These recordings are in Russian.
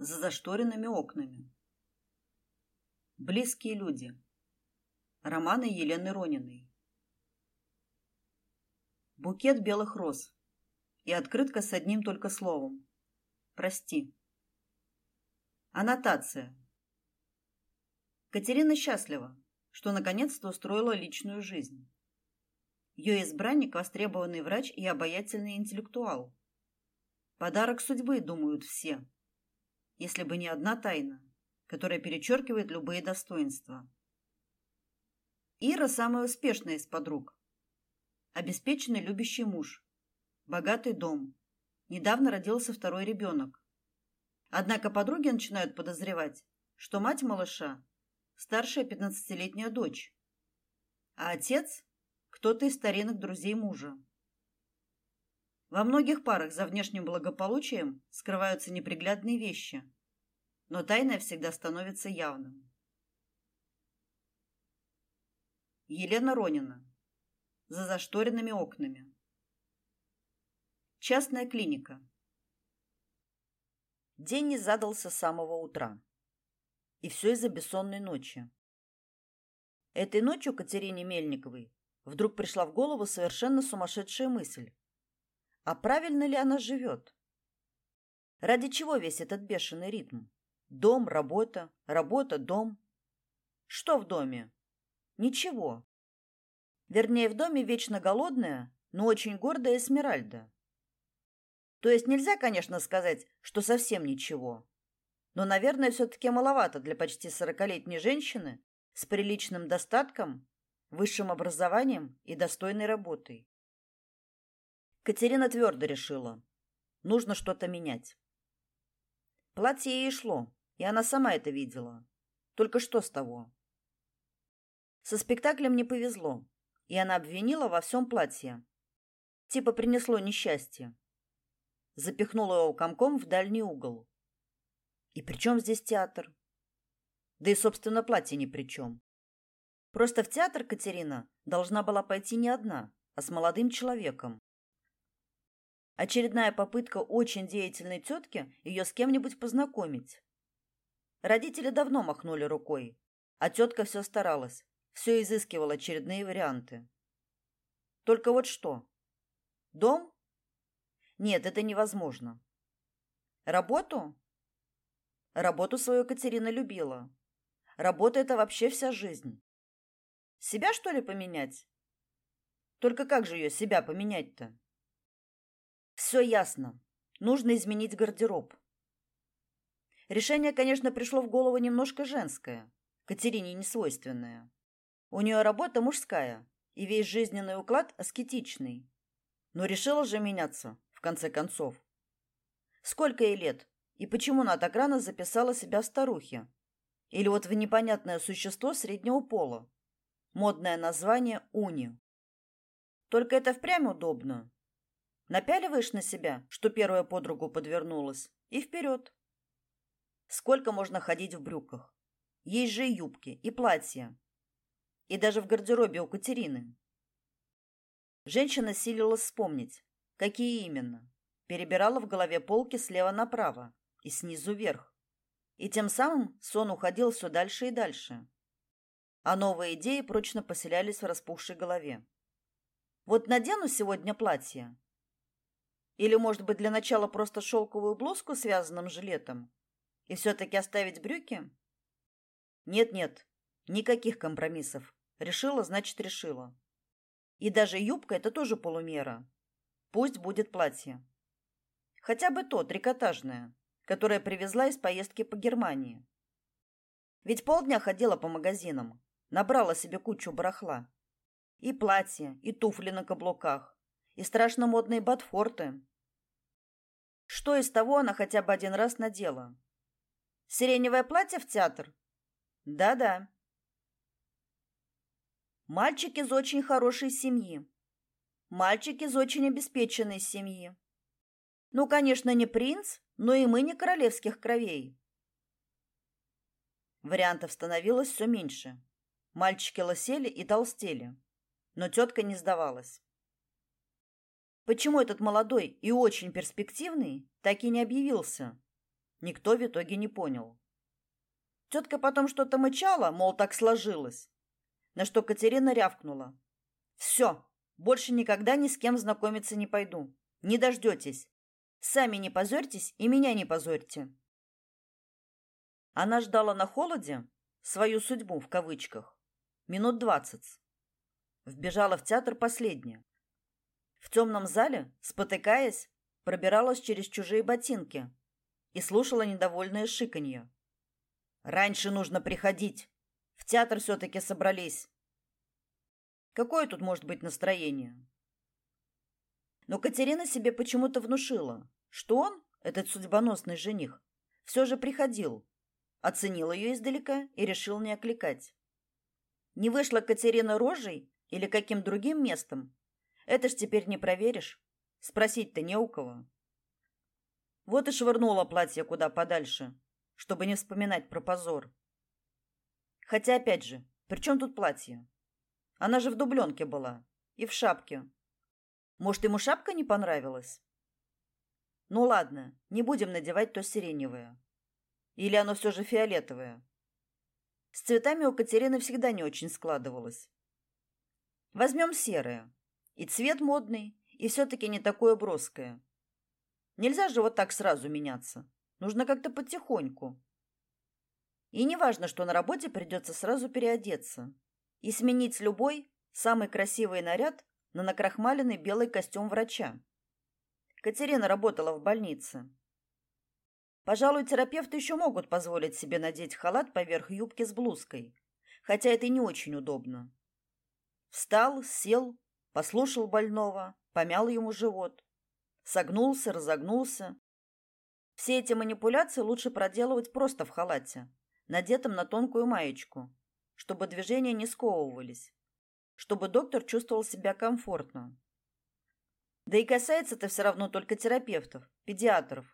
за зашторенными окнами. Близкие люди. Романы Елены Рониной. Букет белых роз и открытка с одним только словом. Прости. Аннотация. Катерина счастлива, что наконец-то устроила личную жизнь. Ее избранник – востребованный врач и обаятельный интеллектуал. Подарок судьбы, думают все. Если бы не одна тайна, которая перечеркивает любые достоинства. Ира самая успешная из подруг. Обеспеченный любящий муж. Богатый дом. Недавно родился второй ребенок. Однако подруги начинают подозревать, что мать малыша – старшая пятнадцатилетняя дочь, а отец – кто-то из старинных друзей мужа. Во многих парах за внешним благополучием скрываются неприглядные вещи, но тайное всегда становится явным. Елена Ронина. За зашторенными окнами. Частная клиника. День не задался с самого утра. И все из-за бессонной ночи. Этой ночью Катерине Мельниковой вдруг пришла в голову совершенно сумасшедшая мысль. А правильно ли она живет? Ради чего весь этот бешеный ритм? Дом, работа, работа, дом. Что в доме? Ничего. Вернее, в доме вечно голодная, но очень гордая Эсмеральда. То есть нельзя, конечно, сказать, что совсем ничего. Но, наверное, все-таки маловато для почти сорокалетней женщины с приличным достатком, высшим образованием и достойной работой. Катерина твердо решила. Нужно что-то менять. Платье ей шло, и она сама это видела. Только что с того? Со спектаклем не повезло, и она обвинила во всем платье. Типа принесло несчастье. Запихнула его комком в дальний угол. И при чем здесь театр? Да и, собственно, платье ни при чем. Просто в театр Катерина должна была пойти не одна, а с молодым человеком. Очередная попытка очень деятельной тетки ее с кем-нибудь познакомить. Родители давно махнули рукой, а тетка все старалась, все изыскивала очередные варианты. Только вот что? Дом? Нет, это невозможно. Работу? Работу свою Катерина любила. Работа – это вообще вся жизнь. Себя, что ли, поменять? Только как же ее себя поменять-то? Все ясно. Нужно изменить гардероб. Решение, конечно, пришло в голову немножко женское, Катерине несвойственное. У нее работа мужская, и весь жизненный уклад аскетичный. Но решила же меняться, в конце концов. Сколько ей лет? И почему она так рано записала себя в старухе? Или вот в непонятное существо среднего пола? Модное название Уни. Только это впрямь удобно. Напяливаешь на себя, что первая подругу подвернулась, и вперед. Сколько можно ходить в брюках? Есть же и юбки, и платья. И даже в гардеробе у Катерины. Женщина силилась вспомнить, какие именно. Перебирала в голове полки слева направо и снизу вверх. И тем самым сон уходил все дальше и дальше. А новые идеи прочно поселялись в распухшей голове. Вот надену сегодня платье, или, может быть, для начала просто шелковую блузку с вязаным жилетом? И все-таки оставить брюки? Нет-нет, никаких компромиссов. Решила, значит, решила. И даже юбка – это тоже полумера. Пусть будет платье. Хотя бы то, трикотажное, которое привезла из поездки по Германии. Ведь полдня ходила по магазинам, набрала себе кучу барахла. И платье, и туфли на каблуках, и страшно модные ботфорты, что из того она хотя бы один раз надела? Сиреневое платье в театр? Да-да. Мальчик из очень хорошей семьи. Мальчик из очень обеспеченной семьи. Ну, конечно, не принц, но и мы не королевских кровей. Вариантов становилось все меньше. Мальчики лосели и толстели, но тетка не сдавалась. Почему этот молодой и очень перспективный так и не объявился? Никто в итоге не понял. Тетка потом что-то мычала, мол, так сложилось. На что Катерина рявкнула. «Все, больше никогда ни с кем знакомиться не пойду. Не дождетесь. Сами не позорьтесь и меня не позорьте». Она ждала на холоде свою судьбу в кавычках минут двадцать. Вбежала в театр последняя. В темном зале, спотыкаясь, пробиралась через чужие ботинки и слушала недовольное шиканье. Раньше нужно приходить. В театр все таки собрались. Какое тут может быть настроение? Но Катерина себе почему-то внушила, что он, этот судьбоносный жених, все же приходил, оценил ее издалека и решил не окликать. Не вышла Катерина рожей или каким другим местом? Это ж теперь не проверишь. Спросить-то не у кого. Вот и швырнула платье куда подальше, чтобы не вспоминать про позор. Хотя опять же, при чем тут платье? Она же в дубленке была и в шапке. Может, ему шапка не понравилась? Ну ладно, не будем надевать то сиреневое. Или оно все же фиолетовое? С цветами у Катерины всегда не очень складывалось. Возьмем серое. И цвет модный, и все-таки не такое броское. Нельзя же вот так сразу меняться. Нужно как-то потихоньку. И не важно, что на работе придется сразу переодеться и сменить любой самый красивый наряд на накрахмаленный белый костюм врача. Катерина работала в больнице. Пожалуй, терапевты еще могут позволить себе надеть халат поверх юбки с блузкой, хотя это не очень удобно. Встал, сел, послушал больного, помял ему живот, согнулся, разогнулся. Все эти манипуляции лучше проделывать просто в халате, надетом на тонкую маечку, чтобы движения не сковывались, чтобы доктор чувствовал себя комфортно. Да и касается это все равно только терапевтов, педиатров.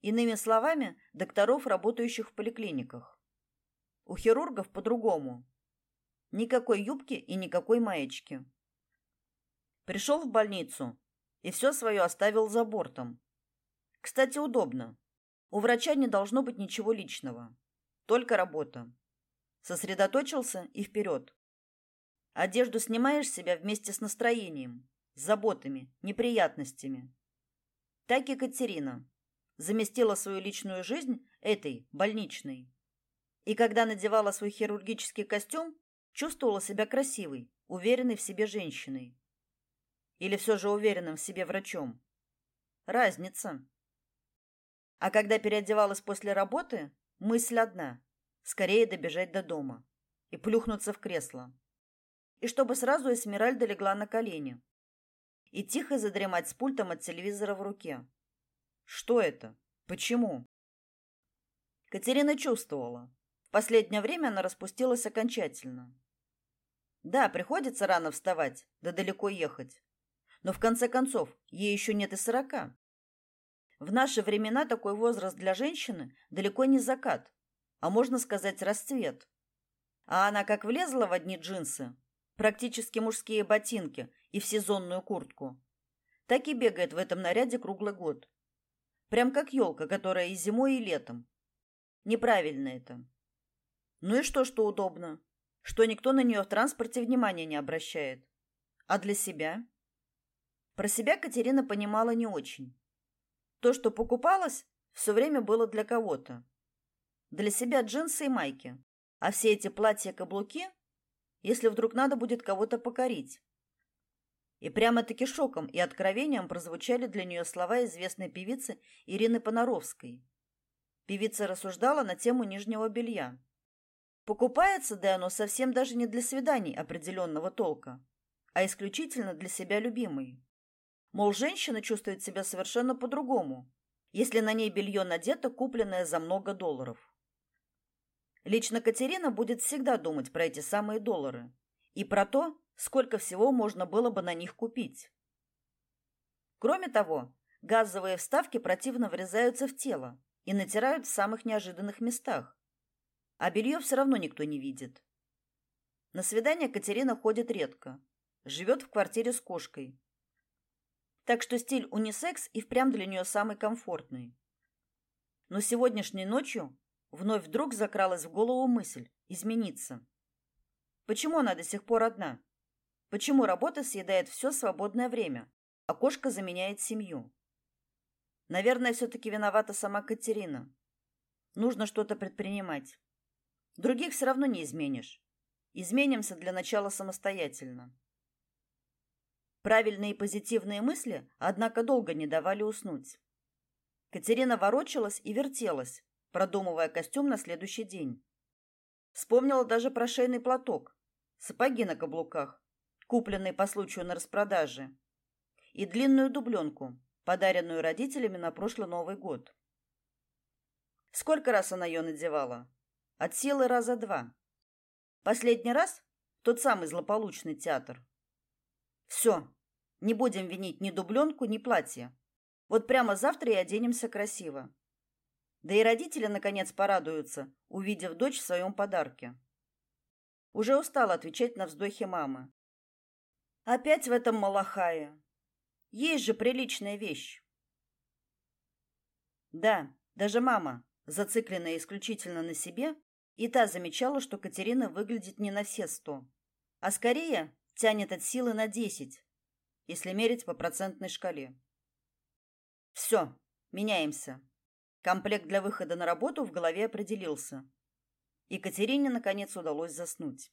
Иными словами, докторов, работающих в поликлиниках. У хирургов по-другому. Никакой юбки и никакой маечки. Пришел в больницу и все свое оставил за бортом. Кстати, удобно. У врача не должно быть ничего личного. Только работа. Сосредоточился и вперед. Одежду снимаешь себя вместе с настроением, с заботами, неприятностями. Так и Катерина заместила свою личную жизнь этой, больничной. И когда надевала свой хирургический костюм, чувствовала себя красивой, уверенной в себе женщиной. Или все же уверенным в себе врачом. Разница. А когда переодевалась после работы, мысль одна – скорее добежать до дома и плюхнуться в кресло. И чтобы сразу Эсмеральда легла на колени и тихо задремать с пультом от телевизора в руке. Что это? Почему? Катерина чувствовала. В последнее время она распустилась окончательно. Да, приходится рано вставать, да далеко ехать. Но в конце концов, ей еще нет и сорока. В наши времена такой возраст для женщины далеко не закат, а можно сказать расцвет. А она как влезла в одни джинсы, практически мужские ботинки и в сезонную куртку, так и бегает в этом наряде круглый год. Прям как елка, которая и зимой, и летом. Неправильно это. Ну и что, что удобно? что никто на нее в транспорте внимания не обращает. А для себя? Про себя Катерина понимала не очень. То, что покупалось, все время было для кого-то. Для себя джинсы и майки, а все эти платья-каблуки, если вдруг надо будет кого-то покорить. И прямо-таки шоком и откровением прозвучали для нее слова известной певицы Ирины Понаровской. Певица рассуждала на тему нижнего белья. Покупается да оно совсем даже не для свиданий определенного толка, а исключительно для себя любимой. Мол, женщина чувствует себя совершенно по-другому, если на ней белье надето, купленное за много долларов. Лично Катерина будет всегда думать про эти самые доллары и про то, сколько всего можно было бы на них купить. Кроме того, газовые вставки противно врезаются в тело и натирают в самых неожиданных местах, а белье все равно никто не видит. На свидание Катерина ходит редко. Живет в квартире с кошкой. Так что стиль унисекс и впрямь для нее самый комфортный. Но сегодняшней ночью вновь вдруг закралась в голову мысль измениться. Почему она до сих пор одна? Почему работа съедает все свободное время, а кошка заменяет семью? Наверное, все-таки виновата сама Катерина. Нужно что-то предпринимать. Других все равно не изменишь. Изменимся для начала самостоятельно. Правильные и позитивные мысли, однако, долго не давали уснуть. Катерина ворочалась и вертелась, продумывая костюм на следующий день. Вспомнила даже про шейный платок, сапоги на каблуках, купленные по случаю на распродаже, и длинную дубленку, подаренную родителями на прошлый Новый год. Сколько раз она ее надевала? От силы раза два. Последний раз тот самый злополучный театр. Все, не будем винить ни дубленку, ни платье. Вот прямо завтра и оденемся красиво. Да и родители наконец порадуются, увидев дочь в своем подарке. Уже устала отвечать на вздохи мамы. Опять в этом малахае. Есть же приличная вещь. Да, даже мама, зацикленная исключительно на себе, и та замечала, что Катерина выглядит не на все сто, а скорее тянет от силы на десять, если мерить по процентной шкале. Все, меняемся. Комплект для выхода на работу в голове определился. Екатерине наконец удалось заснуть.